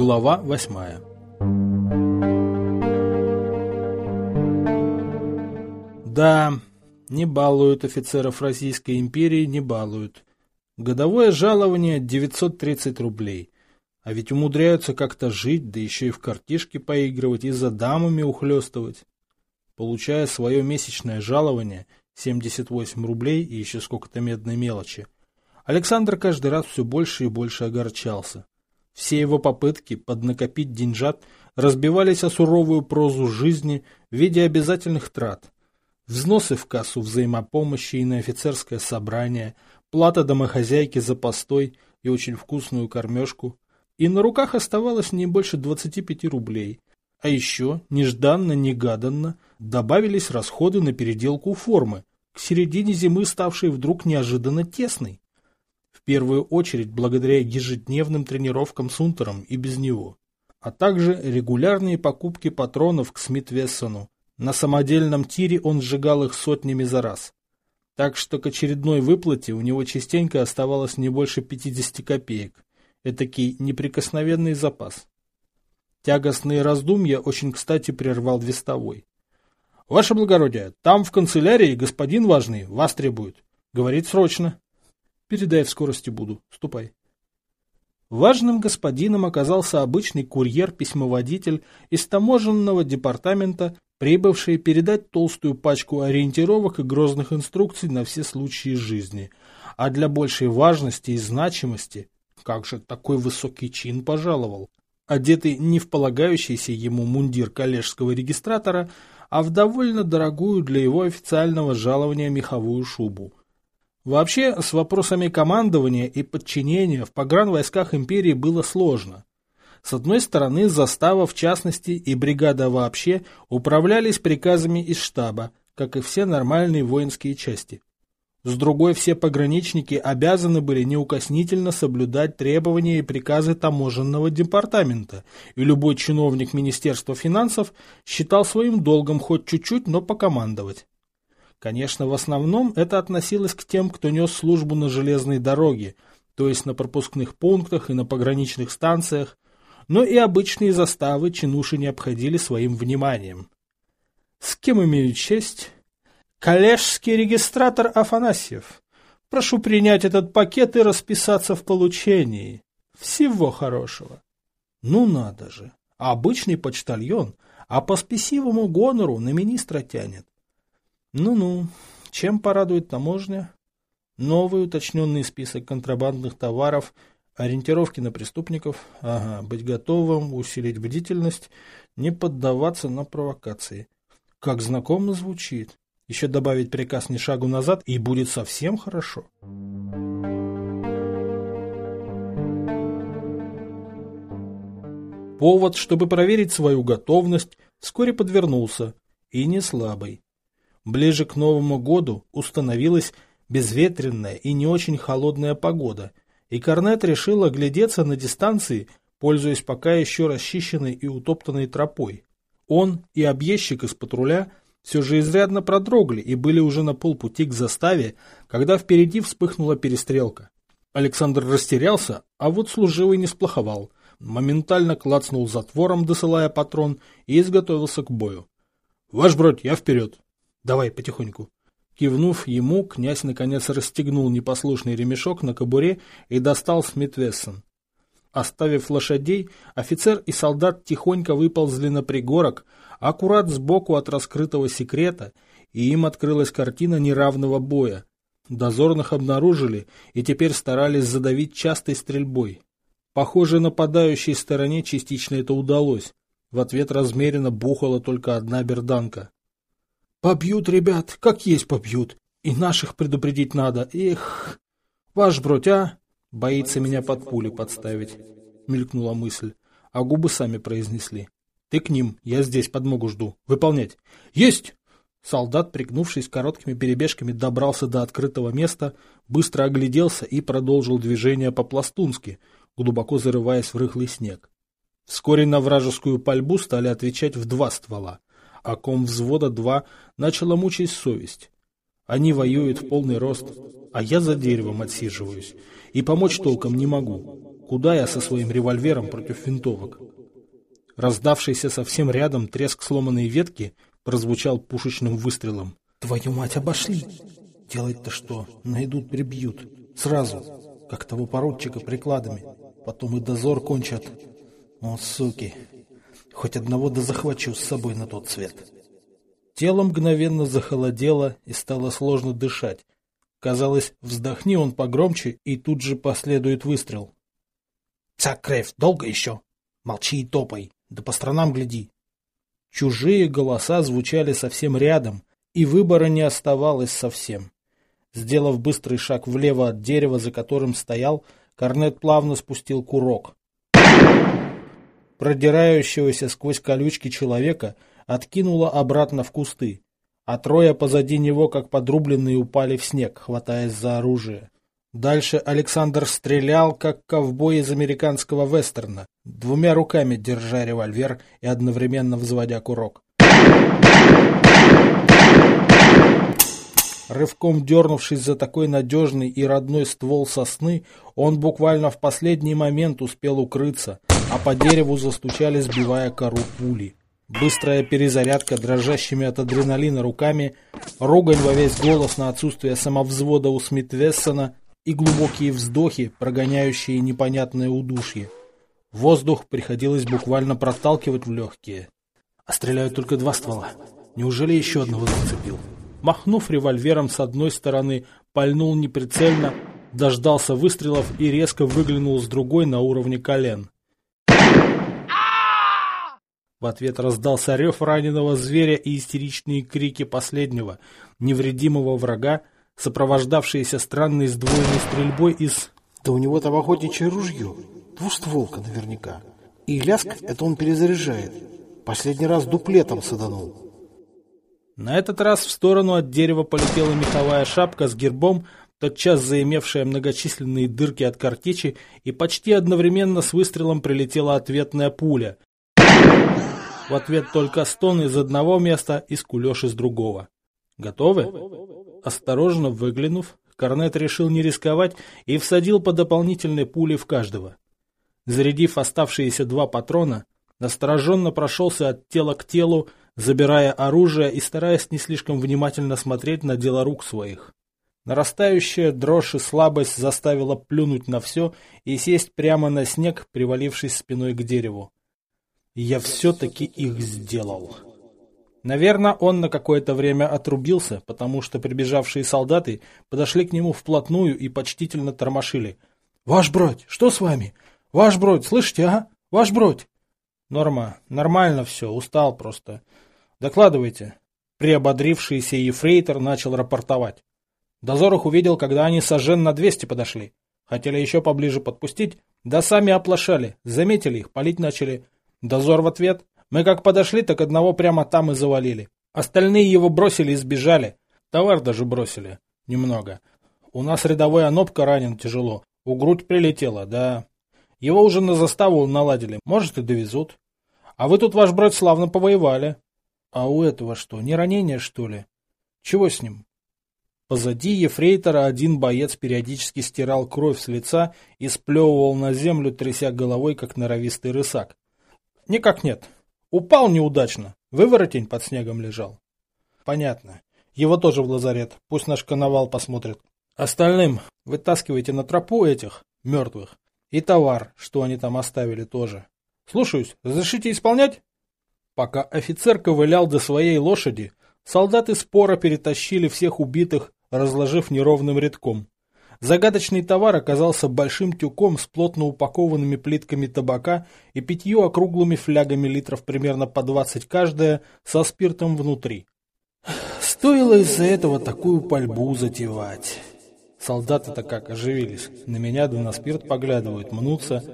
Глава восьмая Да, не балуют офицеров Российской империи, не балуют. Годовое жалование 930 рублей. А ведь умудряются как-то жить, да еще и в картишки поигрывать, и за дамами ухлестывать. Получая свое месячное жалование, 78 рублей и еще сколько-то медной мелочи, Александр каждый раз все больше и больше огорчался. Все его попытки поднакопить деньжат разбивались о суровую прозу жизни в виде обязательных трат. Взносы в кассу взаимопомощи и на офицерское собрание, плата домохозяйки за постой и очень вкусную кормежку. И на руках оставалось не больше 25 рублей. А еще, нежданно-негаданно, добавились расходы на переделку формы, к середине зимы ставшей вдруг неожиданно тесной. В первую очередь благодаря ежедневным тренировкам с Унтером и без него, а также регулярные покупки патронов к Смит-Вессону, на самодельном тире он сжигал их сотнями за раз. Так что к очередной выплате у него частенько оставалось не больше 50 копеек. Этакий неприкосновенный запас. Тягостные раздумья очень кстати прервал вестовой. — Ваше благородие, там в канцелярии господин важный вас требует. Говорит срочно. — Передай в скорости буду. Ступай. Важным господином оказался обычный курьер-письмоводитель из таможенного департамента прибывшие передать толстую пачку ориентировок и грозных инструкций на все случаи жизни. А для большей важности и значимости, как же такой высокий чин пожаловал, одетый не в полагающийся ему мундир коллежского регистратора, а в довольно дорогую для его официального жалования меховую шубу. Вообще, с вопросами командования и подчинения в погранвойсках империи было сложно. С одной стороны, застава в частности и бригада вообще управлялись приказами из штаба, как и все нормальные воинские части. С другой, все пограничники обязаны были неукоснительно соблюдать требования и приказы таможенного департамента, и любой чиновник Министерства финансов считал своим долгом хоть чуть-чуть, но покомандовать. Конечно, в основном это относилось к тем, кто нес службу на железной дороге, то есть на пропускных пунктах и на пограничных станциях, но и обычные заставы чинуши не обходили своим вниманием. С кем имею честь? Коллежский регистратор Афанасьев. Прошу принять этот пакет и расписаться в получении. Всего хорошего. Ну надо же. Обычный почтальон, а по спесивому гонору на министра тянет. Ну-ну, чем порадует таможня? Новый уточненный список контрабандных товаров – Ориентировки на преступников. Ага, быть готовым, усилить бдительность, не поддаваться на провокации. Как знакомо звучит. Еще добавить приказ ни шагу назад, и будет совсем хорошо. Повод, чтобы проверить свою готовность, вскоре подвернулся, и не слабый. Ближе к Новому году установилась безветренная и не очень холодная погода, и Корнет решил оглядеться на дистанции, пользуясь пока еще расчищенной и утоптанной тропой. Он и объездчик из патруля все же изрядно продрогли и были уже на полпути к заставе, когда впереди вспыхнула перестрелка. Александр растерялся, а вот служивый не сплоховал. Моментально клацнул затвором, досылая патрон, и изготовился к бою. — Ваш бродь, я вперед! — Давай, потихоньку. Кивнув ему, князь наконец расстегнул непослушный ремешок на кобуре и достал Смитвессон. Оставив лошадей, офицер и солдат тихонько выползли на пригорок, аккурат сбоку от раскрытого секрета, и им открылась картина неравного боя. Дозорных обнаружили и теперь старались задавить частой стрельбой. Похоже, нападающей стороне частично это удалось. В ответ размеренно бухала только одна берданка. Побьют, ребят, как есть побьют. И наших предупредить надо. Эх, ваш бродь, а? Боится меня под пули подставить. Мелькнула мысль, а губы сами произнесли. Ты к ним, я здесь подмогу жду. Выполнять. Есть! Солдат, пригнувшись короткими перебежками, добрался до открытого места, быстро огляделся и продолжил движение по-пластунски, глубоко зарываясь в рыхлый снег. Вскоре на вражескую пальбу стали отвечать в два ствола а ком взвода два начала мучить совесть. Они воюют в полный рост, а я за деревом отсиживаюсь, и помочь толком не могу. Куда я со своим револьвером против винтовок? Раздавшийся совсем рядом треск сломанной ветки прозвучал пушечным выстрелом. «Твою мать, обошли! Делать-то что? Найдут, прибьют. Сразу, как того поручика прикладами. Потом и дозор кончат. О, суки! Хоть одного да захвачу с собой на тот свет!» Тело мгновенно захолодело и стало сложно дышать. Казалось, вздохни он погромче, и тут же последует выстрел. «Цак, Крейв, долго еще? Молчи и топай!» Да по сторонам гляди. Чужие голоса звучали совсем рядом, и выбора не оставалось совсем. Сделав быстрый шаг влево от дерева, за которым стоял, Корнет плавно спустил курок. Продирающегося сквозь колючки человека откинуло обратно в кусты, а трое позади него, как подрубленные, упали в снег, хватаясь за оружие. Дальше Александр стрелял, как ковбой из американского вестерна, двумя руками держа револьвер и одновременно взводя курок. Рывком дернувшись за такой надежный и родной ствол сосны, он буквально в последний момент успел укрыться, а по дереву застучали, сбивая кору пули. Быстрая перезарядка дрожащими от адреналина руками, ругань во весь голос на отсутствие самовзвода у Смит-Вессона и глубокие вздохи, прогоняющие непонятное удушье. Воздух приходилось буквально проталкивать в легкие. А стреляют только два ствола. Неужели еще одного зацепил? Махнув револьвером с одной стороны, пальнул неприцельно, дождался выстрелов и резко выглянул с другой на уровне колен. В ответ раздался рев раненого зверя и истеричные крики последнего, невредимого врага, сопровождавшиеся странной сдвоенной стрельбой из... Да у него там охотничье ружье, двустволка наверняка. И ляск это он перезаряжает. Последний раз дуплетом саданул. На этот раз в сторону от дерева полетела меховая шапка с гербом, тотчас заимевшая многочисленные дырки от картечи, и почти одновременно с выстрелом прилетела ответная пуля. В ответ только стон из одного места и скулеж из другого. Готовы? Осторожно выглянув, Корнет решил не рисковать и всадил по дополнительной пуле в каждого. Зарядив оставшиеся два патрона, настороженно прошелся от тела к телу, забирая оружие и стараясь не слишком внимательно смотреть на дело рук своих. Нарастающая дрожь и слабость заставила плюнуть на все и сесть прямо на снег, привалившись спиной к дереву. Я все-таки их сделал. Наверное, он на какое-то время отрубился, потому что прибежавшие солдаты подошли к нему вплотную и почтительно тормошили. «Ваш бродь, что с вами? Ваш бродь, слышите, а? Ваш бродь!» «Норма, нормально все, устал просто. Докладывайте». Приободрившийся ефрейтор начал рапортовать. Дозор их увидел, когда они сожжен на 200 подошли. Хотели еще поближе подпустить, да сами оплошали, заметили их, палить начали. Дозор в ответ. Мы как подошли, так одного прямо там и завалили. Остальные его бросили и сбежали. Товар даже бросили. Немного. У нас рядовой Анопка ранен тяжело. У грудь прилетело, да. Его уже на заставу наладили. Может и довезут. А вы тут, ваш брат, славно повоевали. А у этого что, не ранение, что ли? Чего с ним? Позади ефрейтора один боец периодически стирал кровь с лица и сплевывал на землю, тряся головой, как норовистый рысак. Никак нет. Упал неудачно. Выворотень под снегом лежал. Понятно. Его тоже в лазарет. Пусть наш коновал посмотрит. Остальным вытаскивайте на тропу этих, мертвых. И товар, что они там оставили тоже. Слушаюсь. Разрешите исполнять? Пока офицер ковылял до своей лошади, солдаты споро перетащили всех убитых, разложив неровным рядком. Загадочный товар оказался большим тюком с плотно упакованными плитками табака и пятью округлыми флягами литров примерно по 20 каждая со спиртом внутри. Стоило из-за этого такую пальбу затевать. Солдаты-то как оживились. На меня да на спирт поглядывают, мнутся.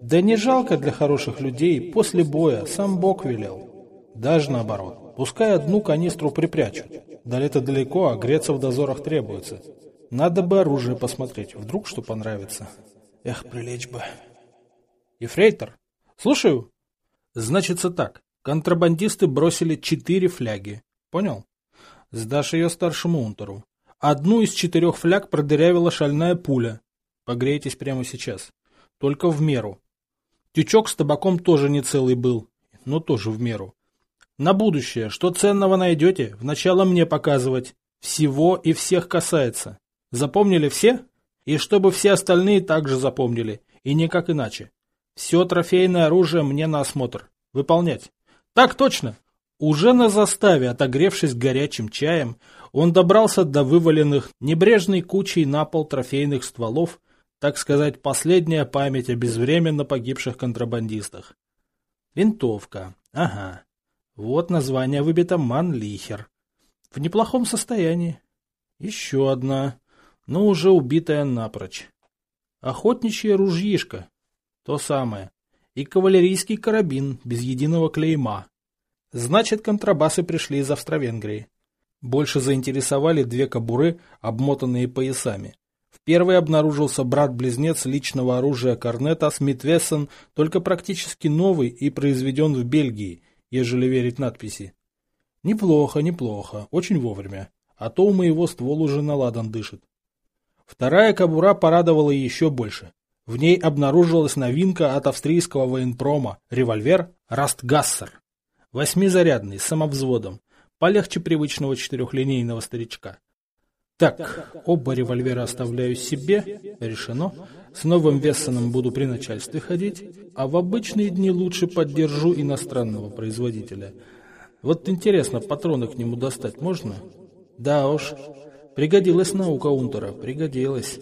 Да не жалко для хороших людей, после боя сам Бог велел. Даже наоборот. Пускай одну канистру припрячут. До лета далеко, а греться в дозорах требуется. Надо бы оружие посмотреть, вдруг что понравится. Эх, прилечь бы. Ефрейтор, слушаю. Значится так, контрабандисты бросили четыре фляги. Понял? Сдашь ее старшему унтеру. Одну из четырех фляг продырявила шальная пуля. Погрейтесь прямо сейчас. только в меру. Тючок с табаком тоже не целый был, но тоже в меру. На будущее, что ценного найдете, вначале мне показывать. Всего и всех касается. Запомнили все? И чтобы все остальные также запомнили, и никак иначе. Все трофейное оружие мне на осмотр. Выполнять. Так точно. Уже на заставе, отогревшись горячим чаем, он добрался до вываленных небрежной кучей на пол трофейных стволов, так сказать, последняя память о безвременно погибших контрабандистах. Винтовка. Ага. Вот название выбито Манлихер. В неплохом состоянии. Еще одна, но уже убитая напрочь. Охотничье ружьишко. То самое. И кавалерийский карабин без единого клейма. Значит, контрабасы пришли из Австро-Венгрии. Больше заинтересовали две кобуры, обмотанные поясами. В первой обнаружился брат-близнец личного оружия Корнета Смит только практически новый и произведен в Бельгии, ежели верить надписи. Неплохо, неплохо, очень вовремя, а то у моего ствол уже наладан дышит. Вторая кобура порадовала еще больше. В ней обнаружилась новинка от австрийского военпрома – револьвер «Растгассер». Восьмизарядный, с самовзводом, полегче привычного четырехлинейного старичка. Так, оба револьвера оставляю себе, решено. С новым Вессоном буду при начальстве ходить, а в обычные дни лучше поддержу иностранного производителя. Вот интересно, патроны к нему достать можно? Да уж, пригодилась наука Унтера, пригодилась.